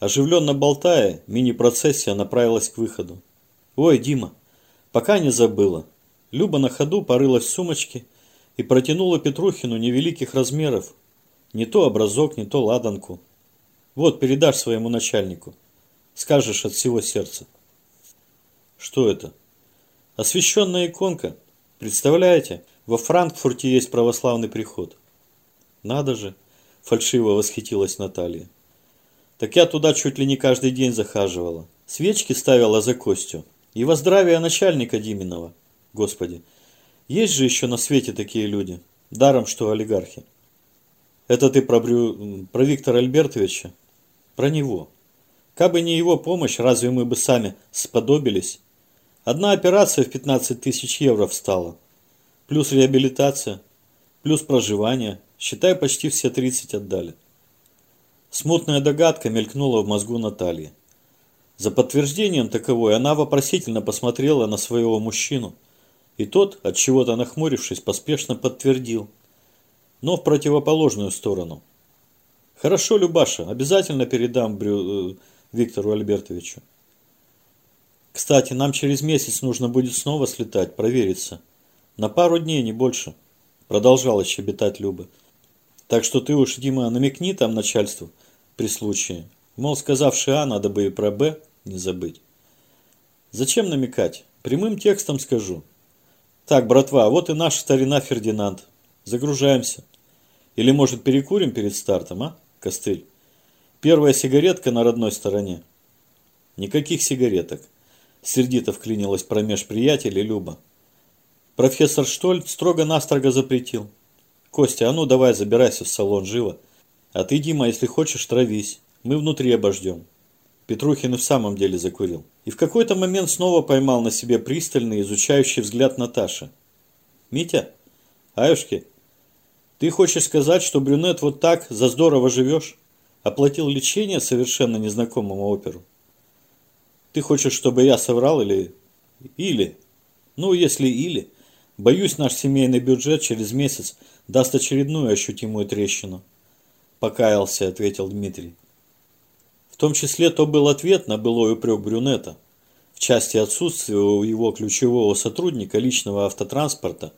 Оживленно болтая, мини-процессия направилась к выходу. «Ой, Дима, пока не забыла». Люба на ходу порылась в сумочке и протянула Петрухину невеликих размеров. Не то образок, не то ладанку. «Вот, передашь своему начальнику. Скажешь от всего сердца». «Что это?» «Освященная иконка. Представляете, во Франкфурте есть православный приход». «Надо же!» – фальшиво восхитилась Наталья. Так я туда чуть ли не каждый день захаживала. Свечки ставила за Костю. И во начальника Диминова. Господи, есть же еще на свете такие люди. Даром, что олигархи. Это ты про, Брю... про Виктора Альбертовича? Про него. Кабы не его помощь, разве мы бы сами сподобились? Одна операция в 15 тысяч евро встала. Плюс реабилитация, плюс проживание. Считай, почти все 30 отдали. Смутная догадка мелькнула в мозгу Натальи. За подтверждением таковой она вопросительно посмотрела на своего мужчину, и тот, от чего-то нахмурившись, поспешно подтвердил, но в противоположную сторону. Хорошо, Любаша, обязательно передам Брю... Э, Виктору Альбертовичу. Кстати, нам через месяц нужно будет снова слетать, провериться. На пару дней, не больше. Продолжала щебетать Люба. Так что ты уж, Дима, намекни там начальству при случае. Мол, сказавши А, надо бы и про Б не забыть. Зачем намекать? Прямым текстом скажу. Так, братва, вот и наш старина Фердинанд. Загружаемся. Или, может, перекурим перед стартом, а, костыль? Первая сигаретка на родной стороне. Никаких сигареток. Сердито вклинилась промеж приятелей Люба. Профессор Штольц строго-настрого запретил. Костя, а ну давай забирайся в салон живо. А ты, Дима, если хочешь, травись. Мы внутри обождем. Петрухин и в самом деле закурил. И в какой-то момент снова поймал на себе пристальный, изучающий взгляд Наташи. «Митя? Аюшки, ты хочешь сказать, что брюнет вот так за здорово живешь? Оплатил лечение совершенно незнакомому оперу? Ты хочешь, чтобы я соврал или... Или? Ну, если или... Боюсь, наш семейный бюджет через месяц даст очередную ощутимую трещину. Покаялся, ответил Дмитрий. В том числе то был ответ на былой упрек брюнета. В части отсутствия у его ключевого сотрудника личного автотранспорта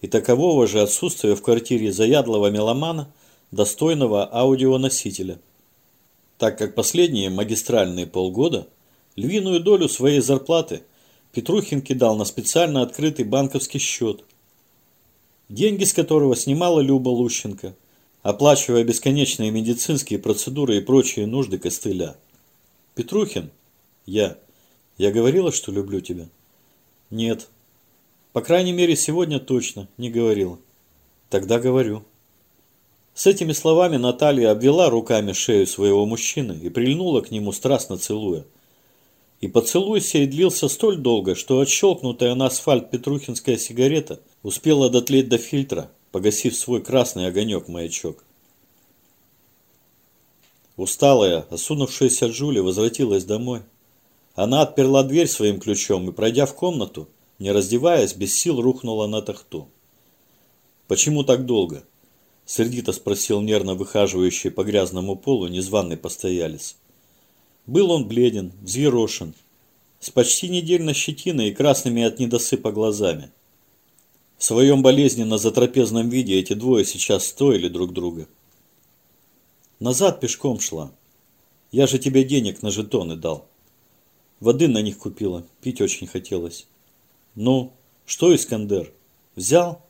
и такового же отсутствия в квартире заядлого меломана достойного аудионосителя. Так как последние магистральные полгода львиную долю своей зарплаты – Петрухин кидал на специально открытый банковский счет, деньги с которого снимала Люба Лущенко, оплачивая бесконечные медицинские процедуры и прочие нужды костыля. «Петрухин, я. Я говорила, что люблю тебя?» «Нет. По крайней мере, сегодня точно не говорила. Тогда говорю». С этими словами Наталья обвела руками шею своего мужчины и прильнула к нему, страстно целуя – и поцелуй сей длился столь долго, что отщелкнутая на асфальт петрухинская сигарета успела дотлеть до фильтра, погасив свой красный огонек-маячок. Усталая, осунувшаяся Джули возвратилась домой. Она отперла дверь своим ключом и, пройдя в комнату, не раздеваясь, без сил рухнула на тахту. «Почему так долго?» – сердито спросил нервно выхаживающий по грязному полу незваный постоялец. Был он бледен, взъерошен, с почти недельной щетиной и красными от недосыпа глазами. В своем болезненно-затрапезном виде эти двое сейчас стоили друг друга. Назад пешком шла. Я же тебе денег на жетоны дал. Воды на них купила, пить очень хотелось. Ну, что, Искандер, взял?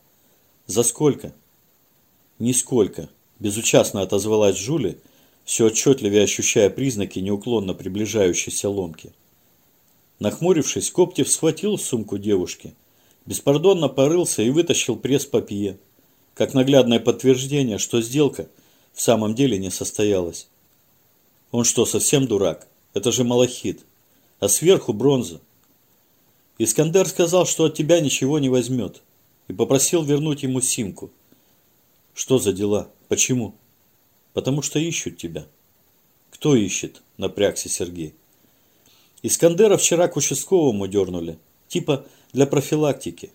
За сколько? Нисколько, безучастно отозвалась Жули, все отчетливее ощущая признаки неуклонно приближающейся ломки. Нахмурившись, Коптев схватил сумку девушки, беспардонно порылся и вытащил пресс-папье, как наглядное подтверждение, что сделка в самом деле не состоялась. Он что, совсем дурак? Это же малахит. А сверху бронза. Искандер сказал, что от тебя ничего не возьмет, и попросил вернуть ему симку. Что за дела? Почему? Потому что ищут тебя. Кто ищет? Напрягся Сергей. Искандера вчера к участковому дернули. Типа для профилактики.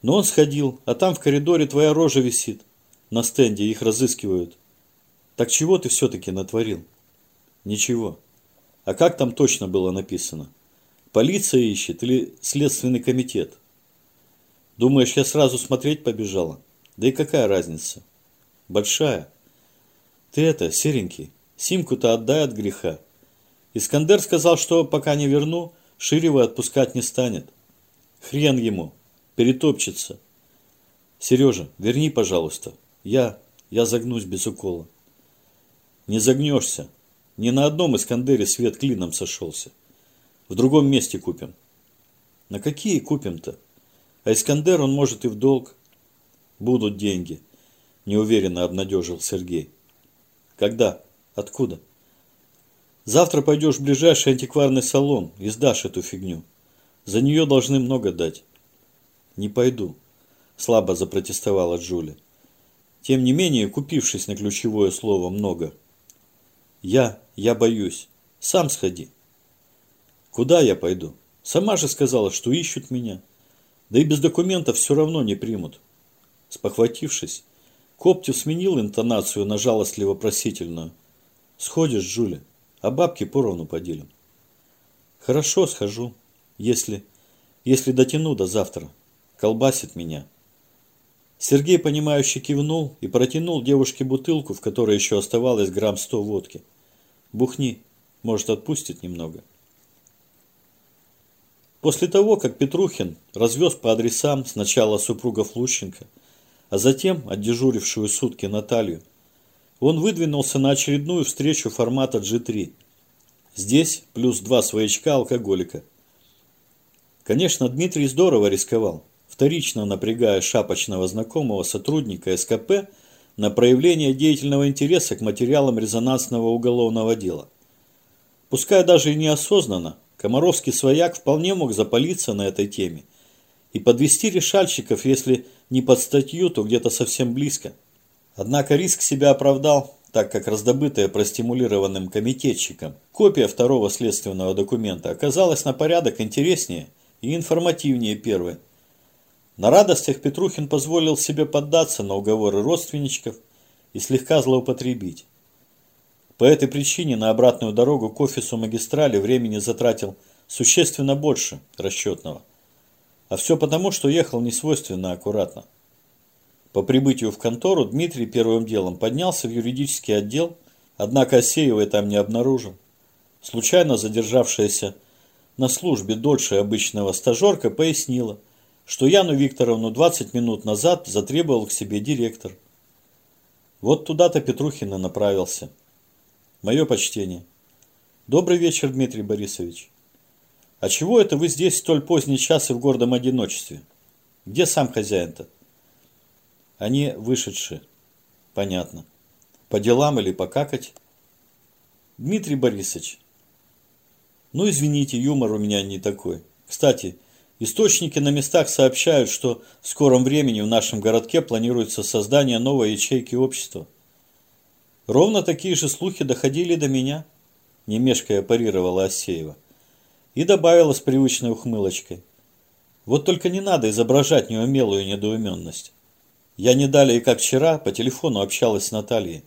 Но он сходил, а там в коридоре твоя рожа висит. На стенде их разыскивают. Так чего ты все-таки натворил? Ничего. А как там точно было написано? Полиция ищет или следственный комитет? Думаешь, я сразу смотреть побежала? Да и какая разница? Большая. Ты это, серенький, симку-то отдай от греха. Искандер сказал, что пока не верну, Ширева отпускать не станет. Хрен ему, перетопчется. Сережа, верни, пожалуйста. Я, я загнусь без укола. Не загнешься. Ни на одном Искандере свет клином сошелся. В другом месте купим. На какие купим-то? А Искандер он может и в долг. Будут деньги, неуверенно обнадежил Сергей. Когда? Откуда? Завтра пойдешь в ближайший антикварный салон и сдашь эту фигню. За нее должны много дать. Не пойду, слабо запротестовала Джули. Тем не менее, купившись на ключевое слово «много». Я, я боюсь. Сам сходи. Куда я пойду? Сама же сказала, что ищут меня. Да и без документов все равно не примут. Спохватившись, Коптев сменил интонацию на жалостливо-просительную. Сходишь, Джули, а бабки поровну поделим. Хорошо, схожу, если, если дотяну до завтра. Колбасит меня. Сергей, понимающе кивнул и протянул девушке бутылку, в которой еще оставалось грамм сто водки. Бухни, может, отпустит немного. После того, как Петрухин развез по адресам сначала супругов Лущенко, а затем отдежурившую сутки Наталью, он выдвинулся на очередную встречу формата G3. Здесь плюс два своячка алкоголика. Конечно, Дмитрий здорово рисковал, вторично напрягая шапочного знакомого сотрудника СКП на проявление деятельного интереса к материалам резонансного уголовного дела. Пускай даже и неосознанно, Комаровский свояк вполне мог запалиться на этой теме и подвести решальщиков, если не под статью, то где-то совсем близко. Однако риск себя оправдал, так как раздобытая простимулированным комитетчиком копия второго следственного документа оказалась на порядок интереснее и информативнее первой. На радостях Петрухин позволил себе поддаться на уговоры родственничков и слегка злоупотребить. По этой причине на обратную дорогу к офису магистрали времени затратил существенно больше расчетного. А все потому, что ехал несвойственно аккуратно. По прибытию в контору Дмитрий первым делом поднялся в юридический отдел, однако Асеевой там не обнаружил. Случайно задержавшаяся на службе дольше обычного стажерка пояснила, что Яну Викторовну 20 минут назад затребовал к себе директор. Вот туда-то Петрухин и направился. Мое почтение. Добрый вечер, Дмитрий Борисович. А чего это вы здесь столь поздний час и в гордом одиночестве? Где сам хозяин-то? Они вышедшие. Понятно. По делам или покакать? Дмитрий Борисович. Ну, извините, юмор у меня не такой. Кстати, источники на местах сообщают, что в скором времени в нашем городке планируется создание новой ячейки общества. Ровно такие же слухи доходили до меня, не мешкая парировала Асеева. И добавила с привычной ухмылочкой. Вот только не надо изображать неумелую недоуменность. Я не далее, как вчера, по телефону общалась с Натальей.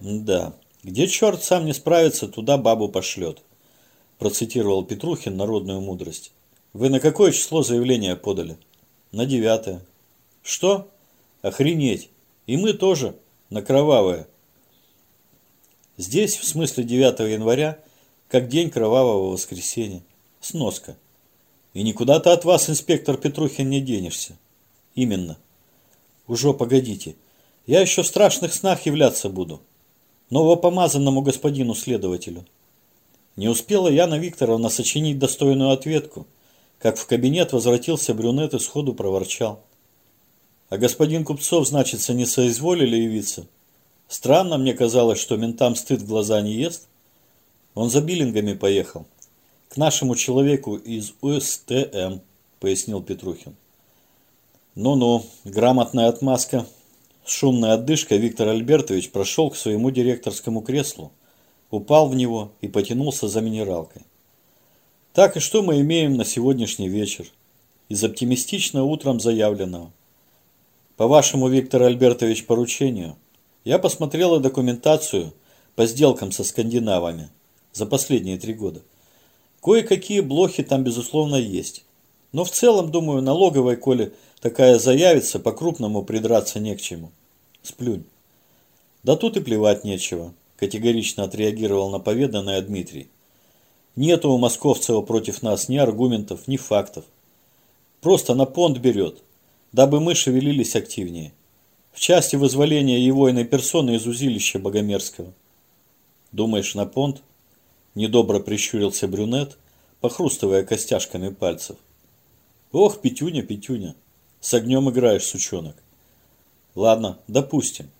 Да, где черт сам не справится, туда бабу пошлет. Процитировал Петрухин народную мудрость. Вы на какое число заявление подали? На девятое. Что? Охренеть. И мы тоже. На кровавое. Здесь, в смысле 9 января, как день кровавого воскресенья. Сноска. И никуда ты от вас, инспектор Петрухин, не денешься. Именно. Уже погодите. Я еще в страшных снах являться буду. Новопомазанному господину следователю. Не успела Яна Викторовна сочинить достойную ответку, как в кабинет возвратился брюнет и сходу проворчал. А господин Купцов, значится, не соизволили явиться? Странно мне казалось, что ментам стыд в глаза не ест. Он за биллингами поехал. К нашему человеку из УСТМ, пояснил Петрухин. Ну-ну, грамотная отмазка. С шумной отдышкой Виктор Альбертович прошел к своему директорскому креслу, упал в него и потянулся за минералкой. Так и что мы имеем на сегодняшний вечер? Из оптимистично утром заявленного. По вашему, Виктор Альбертович, поручению – я посмотрела документацию по сделкам со скандинавами за последние три года. Кое-какие блохи там, безусловно, есть. Но в целом, думаю, налоговой, коли такая заявится, по-крупному придраться не к чему. Сплюнь. Да тут и плевать нечего, категорично отреагировал на поведанное Дмитрий. Нету у Московцева против нас ни аргументов, ни фактов. Просто на понт берет, дабы мы шевелились активнее. В части вызволения его иной персоны из узилища Богомерского. Думаешь, на понт? Недобро прищурился брюнет, похрустывая костяшками пальцев. Ох, Петюня, Петюня, с огнем играешь, сучонок. Ладно, допустим.